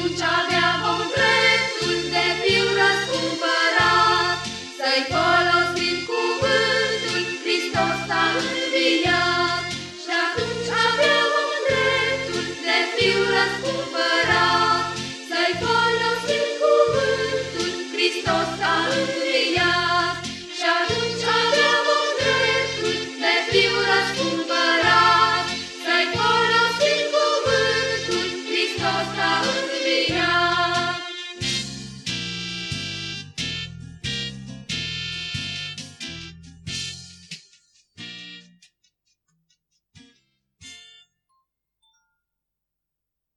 ऊंचा गया